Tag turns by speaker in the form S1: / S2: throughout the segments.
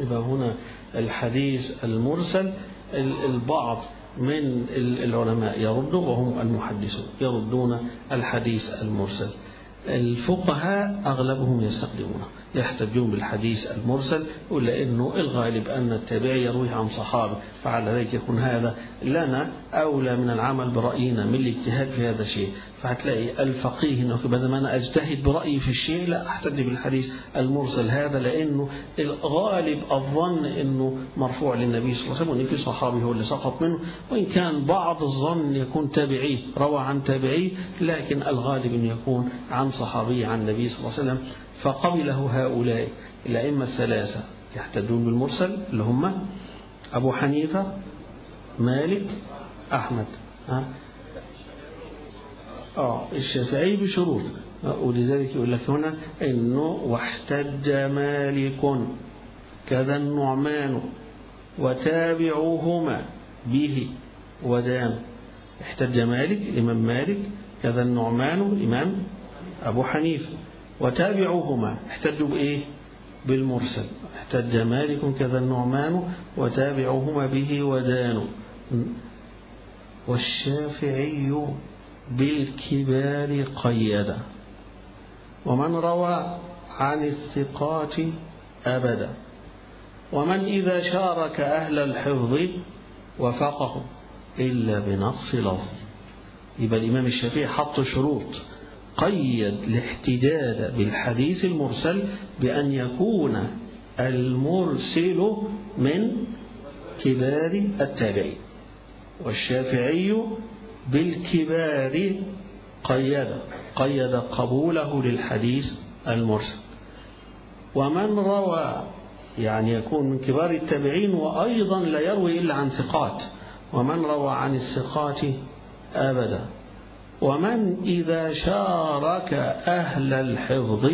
S1: يبقى هنا الحديث المرسل البعض من العلماء يرد وهم المحدثون يردون الحديث المرسل. الفقهاء أغلبهم يستخدمونه يحتجون بالحديث المرسل ولا أنه الغالب أن التابعي يرويه عن صحابي فعلى ذلك يكون هذا لنا أولى من العمل برأينا من الاجتهاد في هذا الشيء. فهتلاقي الفقيه أنه بدل ما أنا أجتهد برأيي في الشيء لا أحتج بالحديث المرسل هذا لأنه الغالب الظن أنه مرفوع للنبي صلى الله عليه وسلم وأن في صحابي هو اللي سقط منه وإن كان بعض الظن يكون تابعي روى عن تابعي لكن الغالب أن يكون عن صحابي عن النبي صلى الله عليه وسلم فقبله هؤلاء الأئمة الثلاثة يحتجون بالمرسل اللي هم أبو حنيفة مالك أحمد. آه الشافعي بشروط. ولذلك يقول لك هنا إنه واحتج مالك. كذا النعمان وتابعوهما به. ودان احتج مالك الإمام مالك. كذا النعمان الإمام أبو حنيفة. وتابعوهما. احتجوا بإيه؟ بالمرسل. احتج مالك كذا النعمان وتابعوهما به ودانوا. والشافعي بالكبار قيدا. ومن روى عن الثقات أبدا. ومن إذا شارك أهل الحفظ وفقه إلا بنقص لفظ يبقى الإمام الشافعي حط شروط. قيد الاحتجاج بالحديث المرسل بأن يكون المرسل من كبار التابعين والشافعي بالكبار قيد قيد قبوله للحديث المرسل. ومن روى يعني يكون من كبار التابعين وأيضا لا يروي إلا عن ثقات ومن روى عن الثقات أبدا. ومن إذا شارك أهل الحفظ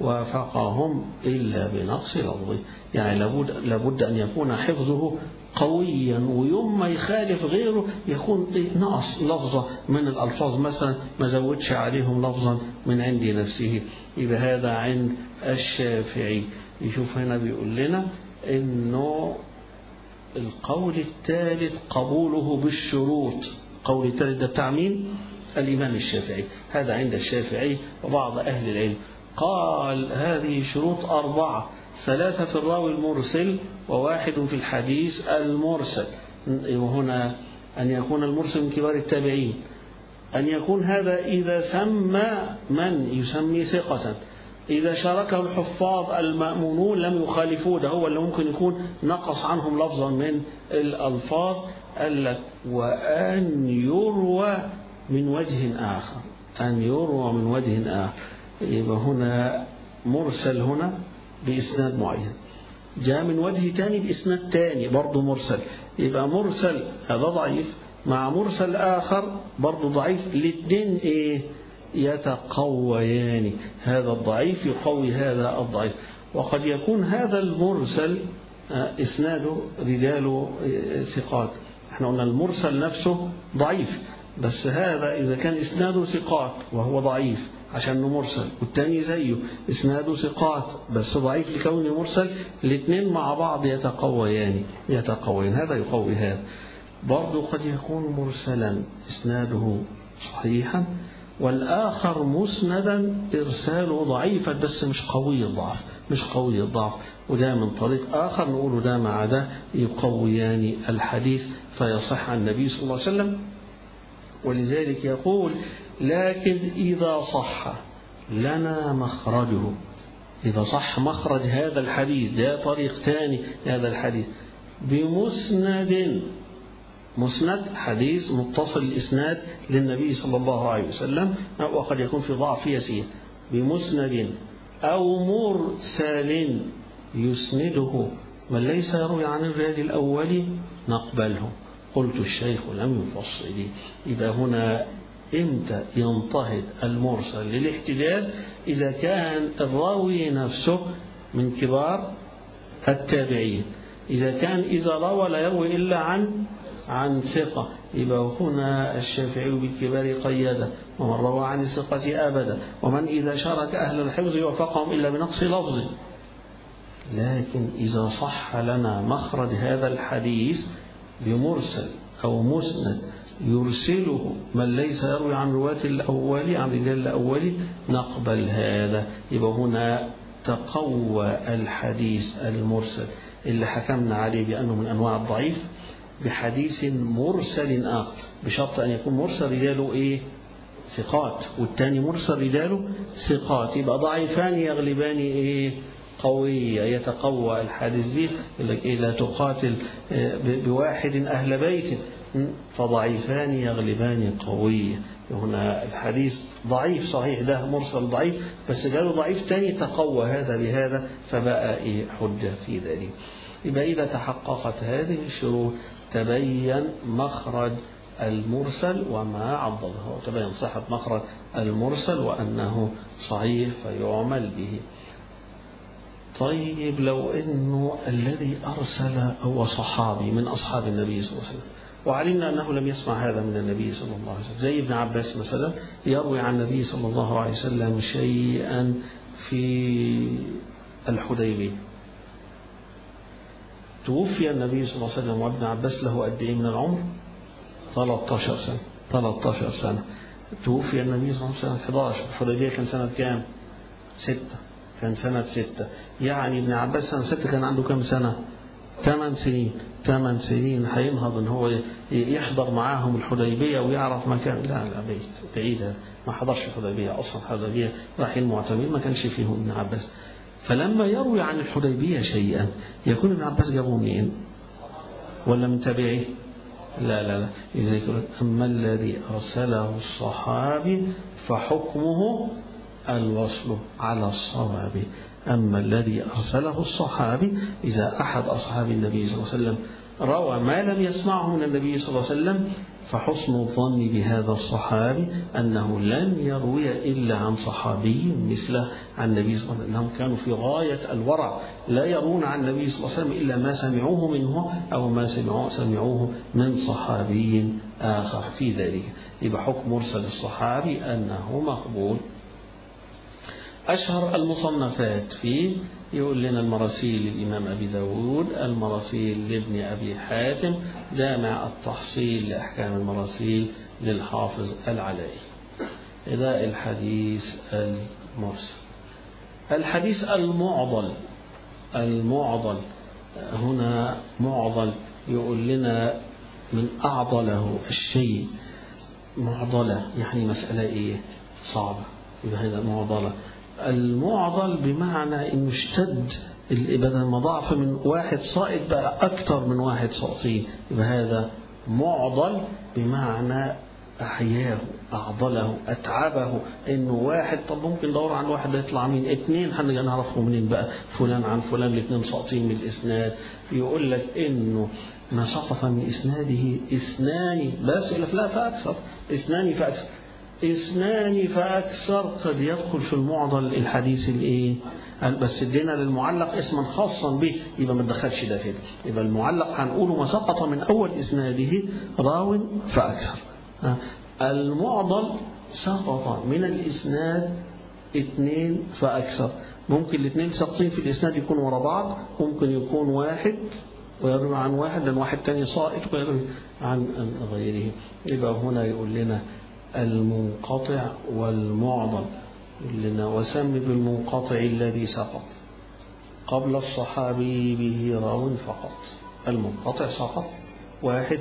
S1: وافقهم إلا بنقص لفظه. يعني لابد, لابد أن يكون حفظه قويا ويوم ما يخالف غيره يكون نقص لفظة من الألفاظ. مثلا ما زودش عليهم لفظا من عند نفسه. يبقى هذا عند الشافعي. يشوف هنا بيقول لنا إنه القول الثالث قبوله بالشروط. قول الثالث ده بتاع مين؟ الإمام الشافعي. هذا عند الشافعي وبعض أهل العلم. قال هذه شروط أربعة. ثلاثة في الراوي المرسل وواحد في الحديث المرسل. وهنا أن يكون المرسل من كبار التابعين. أن يكون هذا إذا سمى من؟ يسمي ثقة. إذا شاركه الحفاظ المأمونون لم يخالفوه ده هو اللي ممكن يكون نقص عنهم لفظا من الألفاظ. قال لك وأن يروى من وجه آخر. أن يروى من وجه آخر. يبقى هنا مرسل هنا بإسناد معين. جاء من وجه تاني بإسناد تاني برضه مرسل. يبقى مرسل هذا ضعيف. مع مرسل آخر برضه ضعيف. الاثنين إيه؟ يتقويان. هذا الضعيف يقوي هذا الضعيف. وقد يكون هذا المرسل إسناده رجال ثقات. إحنا قلنا المرسل نفسه ضعيف. بس هذا إذا كان إسناده ثقات وهو ضعيف عشان مرسل والتاني زيه. إسناده ثقات بس ضعيف لكونه مرسل الاثنين مع بعض يتقويان يتقويان. هذا يقوي هذا. برضه قد يكون مرسلا إسناده صحيحا والآخر مسندا إرساله ضعيفا. بس مش قوي الضعف مش قوي الضعف. وده من طريق آخر نقول ده مع ده يقويان الحديث فيصح النبي صلى الله عليه وسلم ولذلك يقول لكن إذا صح لنا مخرجه. إذا صح مخرج هذا الحديث ده طريق ثاني هذا الحديث. بمسند مسند حديث متصل الإسناد للنبي صلى الله عليه وسلم وقد يكون في ضعف يسير. بمسند أو مرسل يسنده من ليس يروي عن الرجال الأول نقبله. قلت الشيخ لم يفصل. يبقى هنا إمتى ينتهض المرسل للاحتجاج؟ إذا كان الراوي نفسه من كبار التابعين. إذا كان إذا روى لا يروي إلا عن عن ثقة. يبقى هنا الشافعي بالكبار قيدا ومن روى عن الثقة أبدا ومن إذا شارك أهل الحفظ وفقهم إلا بنقص لفظ لكن إذا صح لنا مخرج هذا الحديث بمرسل أو مسند يرسله من ليس يروي عن رواة الأول عن رجال الأول نقبل هذا. يبقى هنا تقوى الحديث المرسل. اللي حكمنا عليه بأنه من أنواع الضعيف بحديث مرسل آخر. بشرط أن يكون مرسل رجاله إيه؟ ثقات. والتاني مرسل رجاله ثقات. يبقى ضعيفان يغلبان إيه؟ قوية يتقوى الحادث به يقول لك إيه لا تقاتل بواحد أهل بيت. فضعيفان يغلبان قوية هنا الحديث ضعيف صحيح ده مرسل ضعيف بس قالوا ضعيف تاني تقوى هذا بهذا فبقى إيه حجة في ذلك. يبقى إذا تحققت هذه الشروط تبين مخرج المرسل وما عضده. وتبين صحة مخرج المرسل وأنه صحيح فيعمل به. طيب لو أنه الذي أرسل هو صحابي من أصحاب النبي صلى الله عليه وسلم. وعلمنا أنه لم يسمع هذا من النبي صلى الله عليه وسلم. زي ابن عباس مثلا يروي عن النبي صلى الله عليه وسلم شيئا في الحديبية. توفي النبي صلى الله عليه وسلم وابن عباس له قد إيه من العمر؟ 13 سنة. 13 سنة. توفي النبي صلى الله عليه وسلم سنة 11 الحديبية كان سنة كام؟ ستة. كان سنة ستة يعني ابن عباس سنة ستة كان عنده كام سنة؟ ثمان سنين ثمان سنين هينهض إن هو يحضر معاهم الحديبية ويعرف مكان لا لا بعيد بعيد ما حضرش الحديبية أصلا الحديبية رايحين معتمرين ما كانش فيهم ابن عباس فلما يروي عن الحديبية شيئا يكون ابن عباس جابه منين؟ ولا من تابعيه؟ لا لا لا يقول أما الذي أرسله الصحابي فحكمه الوصل على الصواب. أما الذي أرسله الصحابي إذا أحد أصحاب النبي صلى الله عليه وسلم روى ما لم يسمعه من النبي صلى الله عليه وسلم فحسن الظن بهذا الصحابي أنه لن يروي إلا عن صحابي مثله عن النبي صلى الله عليه وسلم. أنهم كانوا في غاية الورع لا يرون عن النبي صلى الله عليه وسلم إلا ما سمعوه منه أو ما سمعوه, سمعوه من صحابي آخر. في ذلك يبقى حكم مرسل الصحابي أنه مقبول. أشهر المصنفات فيه يقول لنا المراسيل للإمام أبي داود المراسيل لابن أبي حاتم جامع التحصيل لأحكام المراسيل للحافظ العلائي إذا الحديث المرسل. الحديث المعضل المعضل. هنا معضل يقول لنا من أعضله الشيء. معضلة يعني مسألة إيه؟ صعبة. يبقى هذا معضلة. المعضل بمعنى إنه اشتد بدل ما ضعف من واحد صائد بقى أكتر من واحد ساقطين يبقى هذا معضل بمعنى أحياه أعضله أتعبه. إنه واحد طب ممكن ندور عن واحد ده يطلع مين اتنين هنرجع نعرفه منين بقى؟ فلان عن فلان الاثنين ساقطين من الإسناد. يقول لك إنه ما سقط من إسناده إثنان. بس يقول لك لا فأكثر. إثنان فأكثر. اثنان فأكثر. قد يدخل في المعضل الحديث الإيه؟ بس ادينا للمعلق اسما خاصا به. يبقى ما تدخلش ده كده يبقى المعلق هنقوله ما سقط من أول إسناده راو فأكثر. المعضل سقط من الإسناد اثنين فأكثر. ممكن الاثنين ساقطين في الإسناد يكونوا ورا بعض. ممكن يكون واحد ويروي عن واحد لأن واحد تاني ساقط ويروي عن غيره. يبقى هنا يقول لنا المنقطع والمعضل لنا وسم بالمنقطع الذي سقط. قبل الصحابي به راو فقط. المنقطع سقط واحد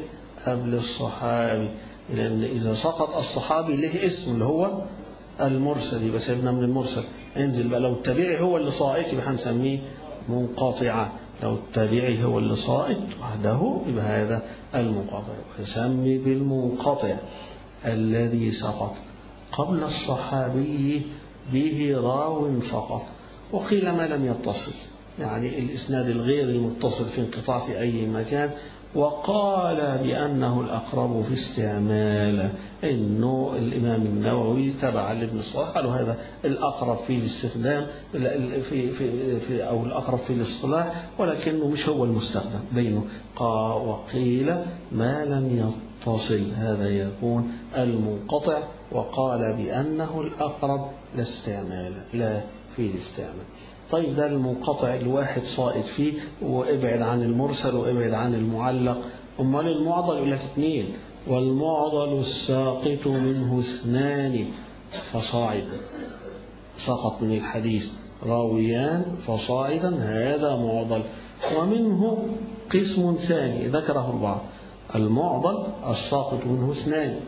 S1: قبل الصحابي. لأن إذا سقط الصحابي له اسم اللي هو المرسل يبقى سيبنا من المرسل. انزل بقى لو التابعي هو اللي ساقط يبقى هنسميه منقطعا. لو التابعي هو اللي ساقط وحده يبقى هذا المنقطع. ويسمي بالمنقطع. الذي سقط. قبل الصحابي به راو فقط. وقيل ما لم يتصل. يعني الإسناد الغير المتصل في انقطاع في أي مكان وقال بأنه الأقرب في استعمال. إنه الإمام النووي تبع لابن الصلاح قالوا هذا الأقرب في الاستخدام في في في أو الأقرب في الاصطلاح ولكنه مش هو المستخدم. بينه. وقيل ما لم يتصل. هذا يكون المنقطع. وقال بأنه الأقرب لا لا في الاستعمال. طيب ده المنقطع الواحد صائد فيه وابعد عن المرسل وابعد عن المعلق. أمال المعضل يقول لك اثنين والمعضل الساقط منه اثنان فصاعدا سقط من الحديث راويان فصاعدا هذا معضل. ومنه قسم ثاني ذكره البعض. المعضل الساقط منه اثنان.